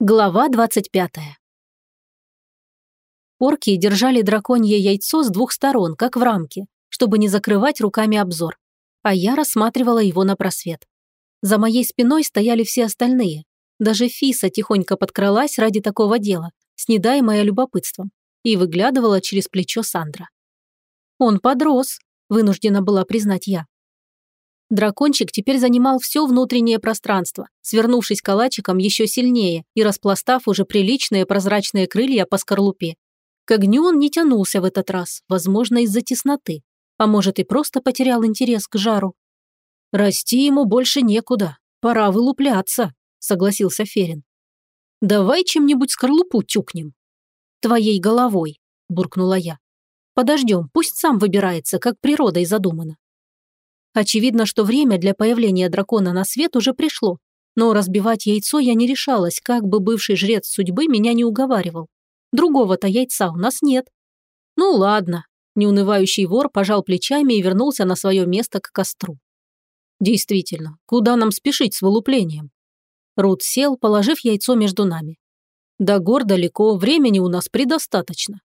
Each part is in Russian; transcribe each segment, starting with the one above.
Глава 25. Орки держали драконье яйцо с двух сторон, как в рамке, чтобы не закрывать руками обзор, а я рассматривала его на просвет. За моей спиной стояли все остальные. Даже Фиса тихонько подкралась ради такого дела, снедаемая любопытством, и выглядывала через плечо Сандра. «Он подрос», – вынуждена была признать я. Дракончик теперь занимал все внутреннее пространство, свернувшись калачиком еще сильнее и распластав уже приличные прозрачные крылья по скорлупе. К огню он не тянулся в этот раз, возможно, из-за тесноты. А может, и просто потерял интерес к жару. «Расти ему больше некуда. Пора вылупляться», – согласился Ферин. «Давай чем-нибудь скорлупу тюкнем». «Твоей головой», – буркнула я. «Подождем, пусть сам выбирается, как природой задумано». Очевидно, что время для появления дракона на свет уже пришло, но разбивать яйцо я не решалась, как бы бывший жрец судьбы меня не уговаривал. Другого-то яйца у нас нет. Ну ладно. Неунывающий вор пожал плечами и вернулся на свое место к костру. Действительно, куда нам спешить с вылуплением? Рут сел, положив яйцо между нами. До гор далеко, времени у нас предостаточно.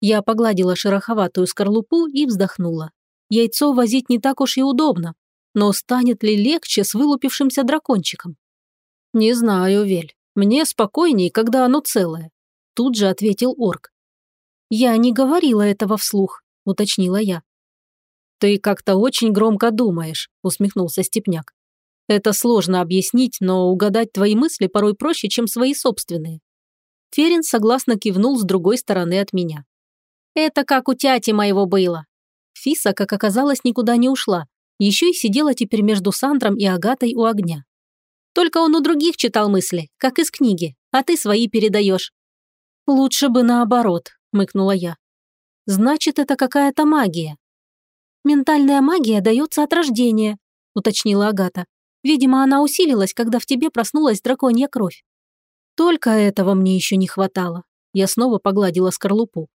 Я погладила шероховатую скорлупу и вздохнула. Яйцо возить не так уж и удобно, но станет ли легче с вылупившимся дракончиком? Не знаю, Вель. Мне спокойней, когда оно целое. Тут же ответил орк. Я не говорила этого вслух, уточнила я. Ты как-то очень громко думаешь, усмехнулся Степняк. Это сложно объяснить, но угадать твои мысли порой проще, чем свои собственные. Ферин согласно кивнул с другой стороны от меня. «Это как у тяти моего было. Фиса, как оказалось, никуда не ушла. Еще и сидела теперь между Сандром и Агатой у огня. Только он у других читал мысли, как из книги, а ты свои передаешь. «Лучше бы наоборот», – мыкнула я. «Значит, это какая-то магия». «Ментальная магия дается от рождения», – уточнила Агата. «Видимо, она усилилась, когда в тебе проснулась драконья кровь». Только этого мне еще не хватало. Я снова погладила скорлупу.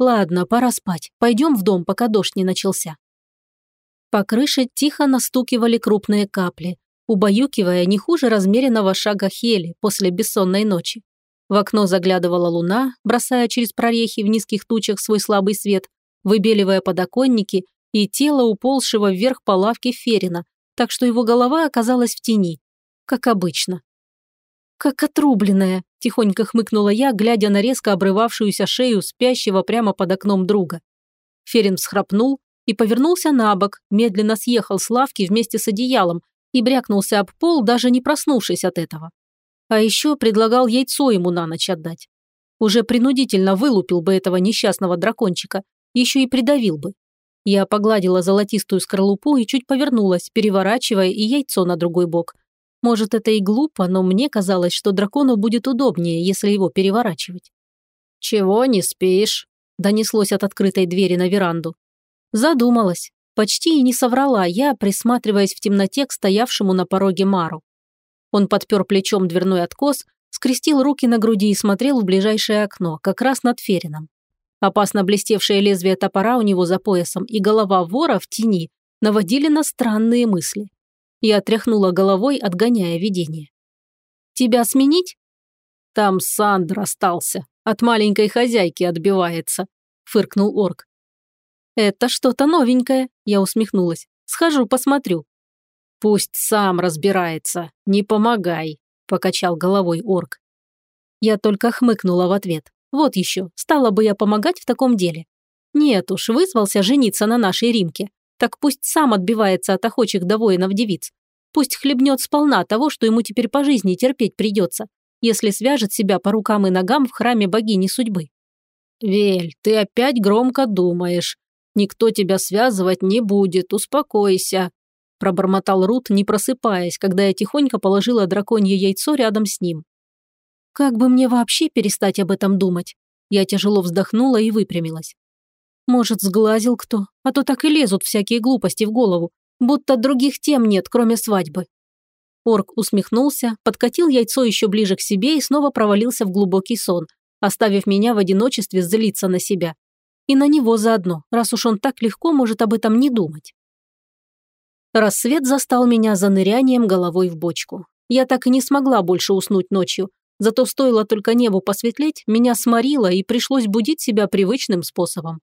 Ладно, пора спать. Пойдем в дом, пока дождь не начался. По крыше тихо настукивали крупные капли, убаюкивая не хуже размеренного шага Хели после бессонной ночи. В окно заглядывала луна, бросая через прорехи в низких тучах свой слабый свет, выбеливая подоконники и тело уползшего вверх по лавке Ферина, так что его голова оказалась в тени, как обычно. «Как отрубленная», – тихонько хмыкнула я, глядя на резко обрывавшуюся шею спящего прямо под окном друга. Ферин всхрапнул и повернулся на бок, медленно съехал с лавки вместе с одеялом и брякнулся об пол, даже не проснувшись от этого. А еще предлагал яйцо ему на ночь отдать. Уже принудительно вылупил бы этого несчастного дракончика, еще и придавил бы. Я погладила золотистую скорлупу и чуть повернулась, переворачивая и яйцо на другой бок, может, это и глупо, но мне казалось, что дракону будет удобнее, если его переворачивать. «Чего не спишь?» – донеслось от открытой двери на веранду. Задумалась. Почти и не соврала я, присматриваясь в темноте к стоявшему на пороге Мару. Он подпер плечом дверной откос, скрестил руки на груди и смотрел в ближайшее окно, как раз над Ферином. Опасно блестевшее лезвие топора у него за поясом и голова вора в тени наводили на странные мысли. Я тряхнула головой, отгоняя видение. «Тебя сменить?» «Там Сандр остался. От маленькой хозяйки отбивается», – фыркнул орк. «Это что-то новенькое», – я усмехнулась. «Схожу, посмотрю». «Пусть сам разбирается, не помогай», – покачал головой орк. Я только хмыкнула в ответ. Вот еще, стала бы я помогать в таком деле. Нет уж, вызвался жениться на нашей Римке. Так пусть сам отбивается от охочих до воинов девиц. Пусть хлебнет сполна того, что ему теперь по жизни терпеть придется, если свяжет себя по рукам и ногам в храме богини судьбы. «Вель, ты опять громко думаешь. Никто тебя связывать не будет, успокойся», пробормотал Рут, не просыпаясь, когда я тихонько положила драконье яйцо рядом с ним. «Как бы мне вообще перестать об этом думать?» Я тяжело вздохнула и выпрямилась. Может, сглазил кто, а то так и лезут всякие глупости в голову, будто других тем нет, кроме свадьбы. Орк усмехнулся, подкатил яйцо еще ближе к себе и снова провалился в глубокий сон, оставив меня в одиночестве злиться на себя. И на него заодно, раз уж он так легко может об этом не думать. Рассвет застал меня за нырянием головой в бочку. Я так и не смогла больше уснуть ночью, Зато стоило только небу посветлеть, меня сморило и пришлось будить себя привычным способом.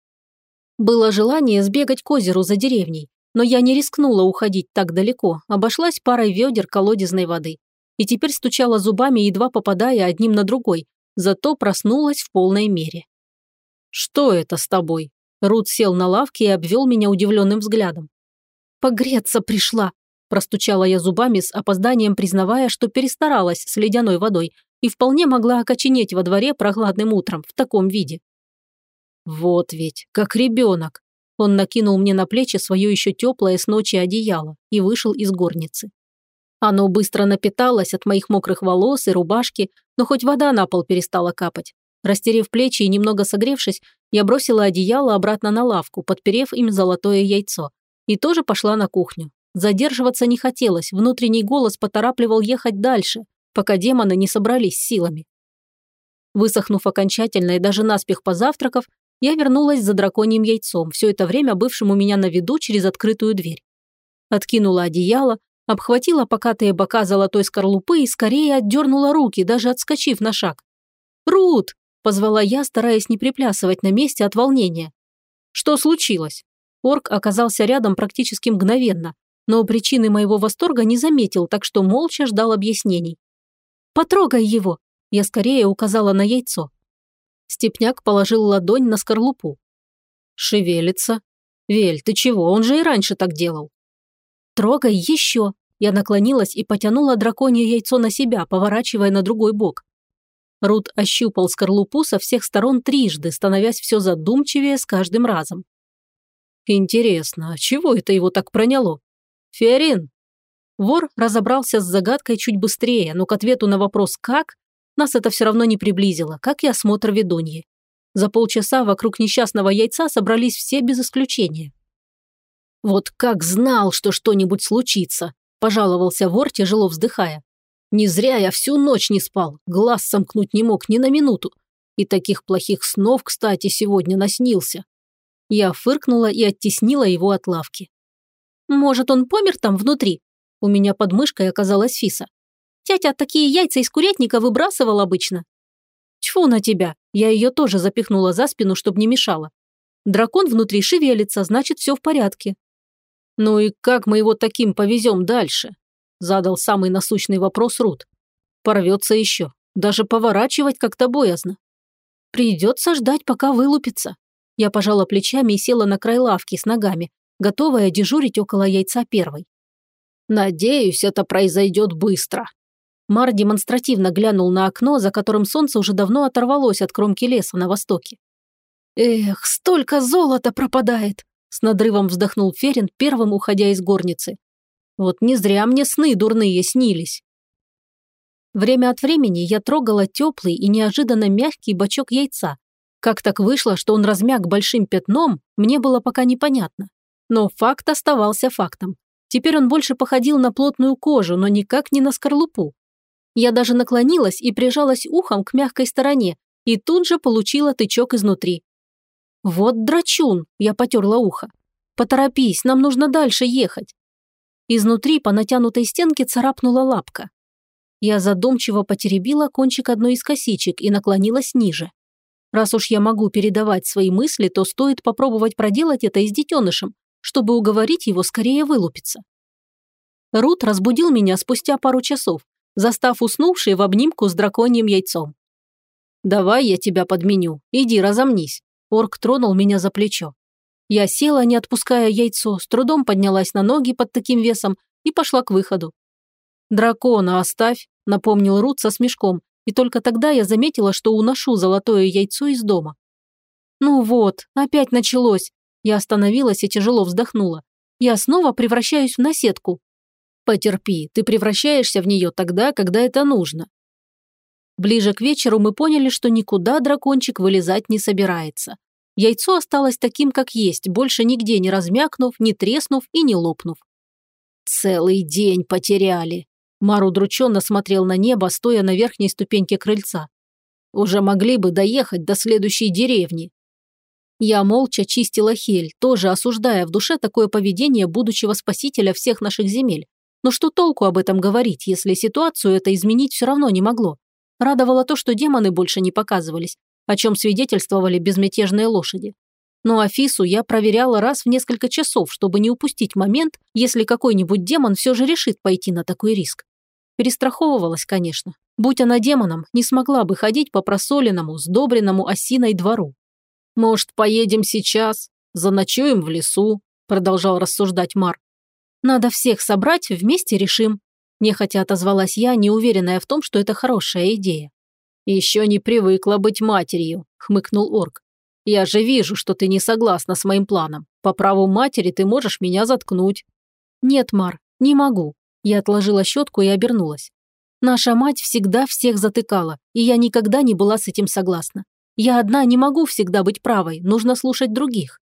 Было желание сбегать к озеру за деревней, но я не рискнула уходить так далеко, обошлась парой ведер колодезной воды. И теперь стучала зубами, едва попадая одним на другой, зато проснулась в полной мере. «Что это с тобой?» Рут сел на лавке и обвел меня удивленным взглядом. «Погреться пришла», – простучала я зубами с опозданием, признавая, что перестаралась с ледяной водой и вполне могла окоченеть во дворе прохладным утром в таком виде. Вот ведь, как ребенок. Он накинул мне на плечи свое еще теплое с ночи одеяло и вышел из горницы. Оно быстро напиталось от моих мокрых волос и рубашки, но хоть вода на пол перестала капать. Растерев плечи и немного согревшись, я бросила одеяло обратно на лавку, подперев им золотое яйцо, и тоже пошла на кухню. Задерживаться не хотелось, внутренний голос поторапливал ехать дальше, пока демоны не собрались силами. Высохнув окончательно и даже наспех позавтракав, я вернулась за драконьим яйцом, все это время бывшим у меня на виду через открытую дверь. Откинула одеяло, обхватила покатые бока золотой скорлупы и скорее отдернула руки, даже отскочив на шаг. «Рут!» – позвала я, стараясь не приплясывать на месте от волнения. «Что случилось?» Орк оказался рядом практически мгновенно, но причины моего восторга не заметил, так что молча ждал объяснений. «Потрогай его!» – я скорее указала на яйцо. Степняк положил ладонь на скорлупу. «Шевелится. Вель, ты чего? Он же и раньше так делал». «Трогай еще!» Я наклонилась и потянула драконье яйцо на себя, поворачивая на другой бок. Рут ощупал скорлупу со всех сторон трижды, становясь все задумчивее с каждым разом. «Интересно, а чего это его так проняло? Фиорин?» Вор разобрался с загадкой чуть быстрее, но к ответу на вопрос «как» Нас это все равно не приблизило, как и осмотр ведуньи. За полчаса вокруг несчастного яйца собрались все без исключения. «Вот как знал, что что-нибудь случится!» – пожаловался вор, тяжело вздыхая. «Не зря я всю ночь не спал, глаз сомкнуть не мог ни на минуту. И таких плохих снов, кстати, сегодня наснился». Я фыркнула и оттеснила его от лавки. «Может, он помер там внутри?» У меня под мышкой оказалась Фиса. Тятя такие яйца из курятника выбрасывал обычно. Тьфу на тебя, я ее тоже запихнула за спину, чтобы не мешала. Дракон внутри шевелится, значит, все в порядке. Ну и как мы его таким повезем дальше? Задал самый насущный вопрос Рут. Порвется еще. Даже поворачивать как-то боязно. Придется ждать, пока вылупится. Я пожала плечами и села на край лавки с ногами, готовая дежурить около яйца первой. Надеюсь, это произойдет быстро, Мар демонстративно глянул на окно, за которым солнце уже давно оторвалось от кромки леса на востоке. «Эх, столько золота пропадает!» С надрывом вздохнул Ферин, первым уходя из горницы. «Вот не зря мне сны дурные снились». Время от времени я трогала теплый и неожиданно мягкий бочок яйца. Как так вышло, что он размяк большим пятном, мне было пока непонятно. Но факт оставался фактом. Теперь он больше походил на плотную кожу, но никак не на скорлупу. Я даже наклонилась и прижалась ухом к мягкой стороне, и тут же получила тычок изнутри. «Вот драчун!» – я потерла ухо. «Поторопись, нам нужно дальше ехать!» Изнутри по натянутой стенке царапнула лапка. Я задумчиво потеребила кончик одной из косичек и наклонилась ниже. Раз уж я могу передавать свои мысли, то стоит попробовать проделать это и с детенышем, чтобы уговорить его скорее вылупиться. Рут разбудил меня спустя пару часов, застав уснувший в обнимку с драконьим яйцом. «Давай я тебя подменю, иди разомнись». Орк тронул меня за плечо. Я села, не отпуская яйцо, с трудом поднялась на ноги под таким весом и пошла к выходу. «Дракона оставь», – напомнил Рут со смешком, и только тогда я заметила, что уношу золотое яйцо из дома. «Ну вот, опять началось», – я остановилась и тяжело вздохнула. «Я снова превращаюсь в наседку». Потерпи, ты превращаешься в нее тогда, когда это нужно. Ближе к вечеру мы поняли, что никуда дракончик вылезать не собирается. Яйцо осталось таким, как есть, больше нигде не размякнув, не треснув и не лопнув. «Целый день потеряли», – Мар удрученно смотрел на небо, стоя на верхней ступеньке крыльца. «Уже могли бы доехать до следующей деревни». Я молча чистила хель, тоже осуждая в душе такое поведение будущего спасителя всех наших земель. Но что толку об этом говорить, если ситуацию это изменить все равно не могло? Радовало то, что демоны больше не показывались, о чем свидетельствовали безмятежные лошади. Но Афису я проверяла раз в несколько часов, чтобы не упустить момент, если какой-нибудь демон все же решит пойти на такой риск. Перестраховывалась, конечно. Будь она демоном, не смогла бы ходить по просоленному, сдобренному осиной двору. «Может, поедем сейчас? Заночуем в лесу?» – продолжал рассуждать Мар. «Надо всех собрать, вместе решим», – нехотя отозвалась я, неуверенная в том, что это хорошая идея. «Еще не привыкла быть матерью», – хмыкнул орк. «Я же вижу, что ты не согласна с моим планом. По праву матери ты можешь меня заткнуть». «Нет, Мар, не могу. Я отложила щетку и обернулась. Наша мать всегда всех затыкала, и я никогда не была с этим согласна. Я одна не могу всегда быть правой, нужно слушать других.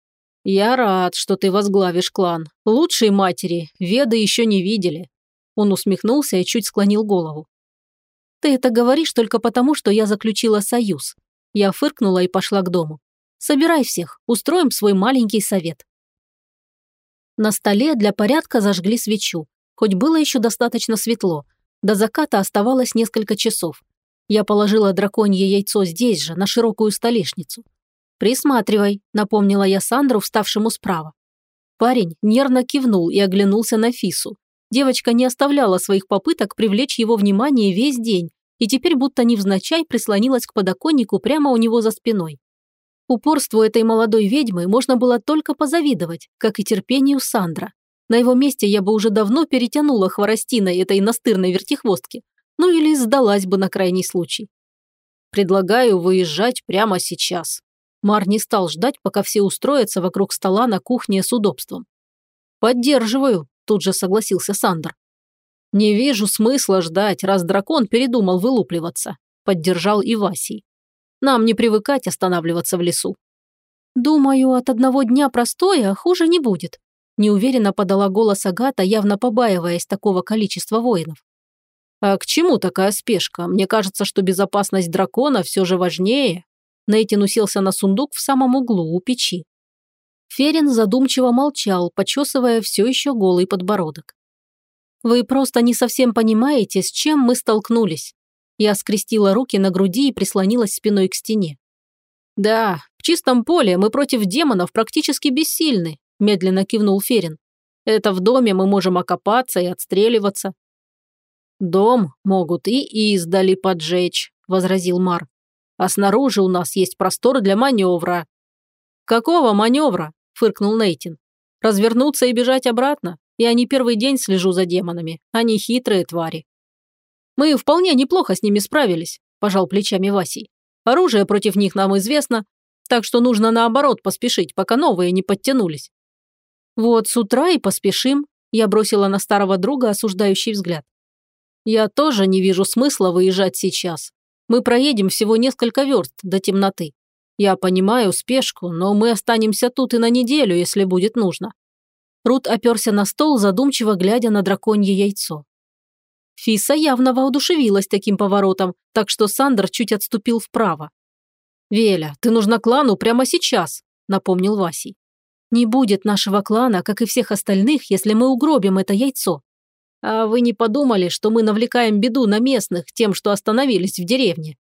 Я рад, что ты возглавишь клан. Лучшей матери веды еще не видели. Он усмехнулся и чуть склонил голову. Ты это говоришь только потому, что я заключила союз. Я фыркнула и пошла к дому. Собирай всех, устроим свой маленький совет. На столе для порядка зажгли свечу, хоть было еще достаточно светло. До заката оставалось несколько часов. Я положила драконье яйцо здесь же, на широкую столешницу. «Присматривай», – напомнила я Сандру, вставшему справа. Парень нервно кивнул и оглянулся на Фису. Девочка не оставляла своих попыток привлечь его внимание весь день и теперь будто невзначай прислонилась к подоконнику прямо у него за спиной. Упорству этой молодой ведьмы можно было только позавидовать, как и терпению Сандра. На его месте я бы уже давно перетянула хворостиной этой настырной вертихвостки. Ну или сдалась бы на крайний случай. Предлагаю выезжать прямо сейчас. Мар не стал ждать, пока все устроятся вокруг стола на кухне с удобством. «Поддерживаю», – тут же согласился Сандер. «Не вижу смысла ждать, раз дракон передумал вылупливаться», – поддержал и Васий. «Нам не привыкать останавливаться в лесу». «Думаю, от одного дня простоя хуже не будет», неуверенно подала голос Агата, явно побаиваясь такого количества воинов. «А к чему такая спешка? Мне кажется, что безопасность дракона все же важнее». Нейтин уселся на сундук в самом углу у печи. Ферин задумчиво молчал, почесывая все еще голый подбородок. «Вы просто не совсем понимаете, с чем мы столкнулись». Я скрестила руки на груди и прислонилась спиной к стене. «Да, в чистом поле мы против демонов практически бессильны, медленно кивнул Ферин. Это в доме мы можем окопаться и отстреливаться. Дом могут и издали поджечь, возразил Мар. А снаружи у нас есть простор для маневра. Какого маневра? фыркнул Нейтин. Развернуться и бежать обратно? Я не первый день слежу за демонами. Они хитрые твари. Мы вполне неплохо с ними справились, пожал плечами Васий. Оружие против них нам известно, так что нужно наоборот поспешить, пока новые не подтянулись. «Вот с утра и поспешим», – я бросила на старого друга осуждающий взгляд. «Я тоже не вижу смысла выезжать сейчас. Мы проедем всего несколько верст до темноты. Я понимаю спешку, но мы останемся тут и на неделю, если будет нужно». Рут оперся на стол, задумчиво глядя на драконье яйцо. Фиса явно воодушевилась таким поворотом, так что Сандер чуть отступил вправо. «Веля, ты нужна клану прямо сейчас», – напомнил Васий. Не будет нашего клана, как и всех остальных, если мы угробим это яйцо. А вы не подумали, что мы навлекаем беду на местных тем, что остановились в деревне?»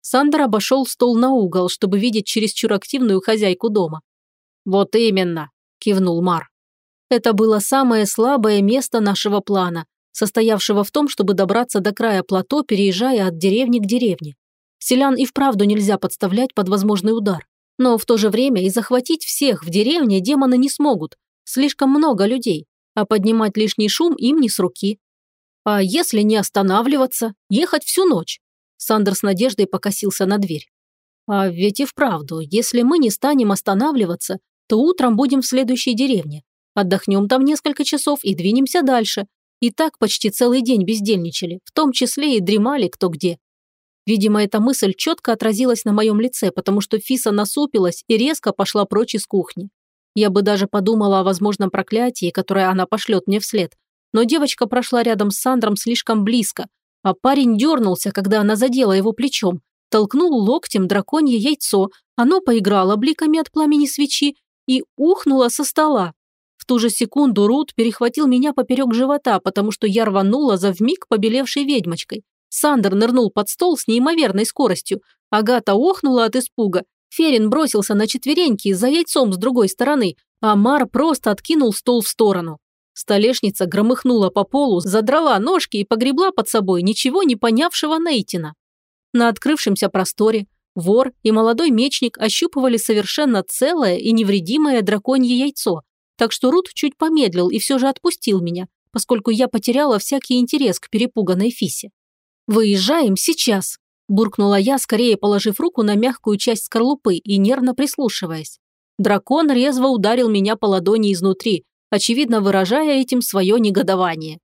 Сандер обошел стол на угол, чтобы видеть чересчур активную хозяйку дома. «Вот именно», – кивнул Мар. Это было самое слабое место нашего плана, состоявшего в том, чтобы добраться до края плато, переезжая от деревни к деревне. Селян и вправду нельзя подставлять под возможный удар. Но в то же время и захватить всех в деревне демоны не смогут. Слишком много людей, а поднимать лишний шум им не с руки. А если не останавливаться, ехать всю ночь? Сандер с надеждой покосился на дверь. А ведь и вправду, если мы не станем останавливаться, то утром будем в следующей деревне. Отдохнем там несколько часов и двинемся дальше. И так почти целый день бездельничали, в том числе и дремали кто где. Видимо, эта мысль четко отразилась на моем лице, потому что Фиса насупилась и резко пошла прочь из кухни. Я бы даже подумала о возможном проклятии, которое она пошлет мне вслед. Но девочка прошла рядом с Сандром слишком близко, а парень дернулся, когда она задела его плечом, толкнул локтем драконье яйцо, оно поиграло бликами от пламени свечи и ухнуло со стола. В ту же секунду Рут перехватил меня поперек живота, потому что я рванула за вмиг побелевшей ведьмочкой. Сандер нырнул под стол с неимоверной скоростью. Агата охнула от испуга. Ферин бросился на четвереньки за яйцом с другой стороны, а Мар просто откинул стол в сторону. Столешница громыхнула по полу, задрала ножки и погребла под собой ничего не понявшего Нейтина. На открывшемся просторе вор и молодой мечник ощупывали совершенно целое и невредимое драконье яйцо, так что Рут чуть помедлил и все же отпустил меня, поскольку я потеряла всякий интерес к перепуганной Фисе. «Выезжаем сейчас!» – буркнула я, скорее положив руку на мягкую часть скорлупы и нервно прислушиваясь. Дракон резво ударил меня по ладони изнутри, очевидно выражая этим свое негодование.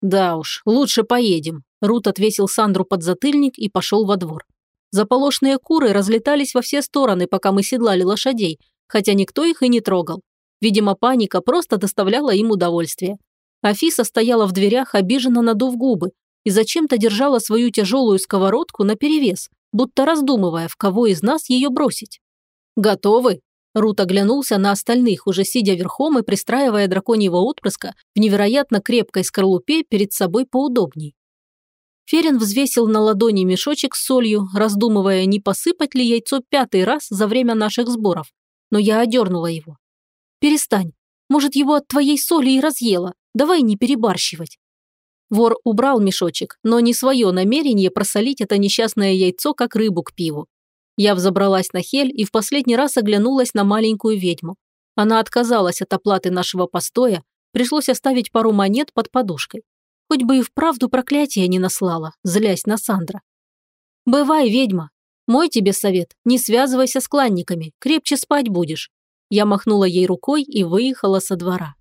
«Да уж, лучше поедем», – Рут отвесил Сандру под затыльник и пошел во двор. Заполошные куры разлетались во все стороны, пока мы седлали лошадей, хотя никто их и не трогал. Видимо, паника просто доставляла им удовольствие. Афиса стояла в дверях, обиженно надув губы, и зачем-то держала свою тяжелую сковородку наперевес, будто раздумывая, в кого из нас ее бросить. «Готовы?» Рут оглянулся на остальных, уже сидя верхом и пристраивая драконьего отпрыска в невероятно крепкой скорлупе перед собой поудобней. Ферин взвесил на ладони мешочек с солью, раздумывая, не посыпать ли яйцо пятый раз за время наших сборов. Но я одернула его. «Перестань. Может, его от твоей соли и разъела. Давай не перебарщивать». Вор убрал мешочек, но не свое намерение просолить это несчастное яйцо, как рыбу к пиву. Я взобралась на хель и в последний раз оглянулась на маленькую ведьму. Она отказалась от оплаты нашего постоя, пришлось оставить пару монет под подушкой. Хоть бы и вправду проклятие не наслала, злясь на Сандра. «Бывай, ведьма. Мой тебе совет, не связывайся с кланниками, крепче спать будешь». Я махнула ей рукой и выехала со двора.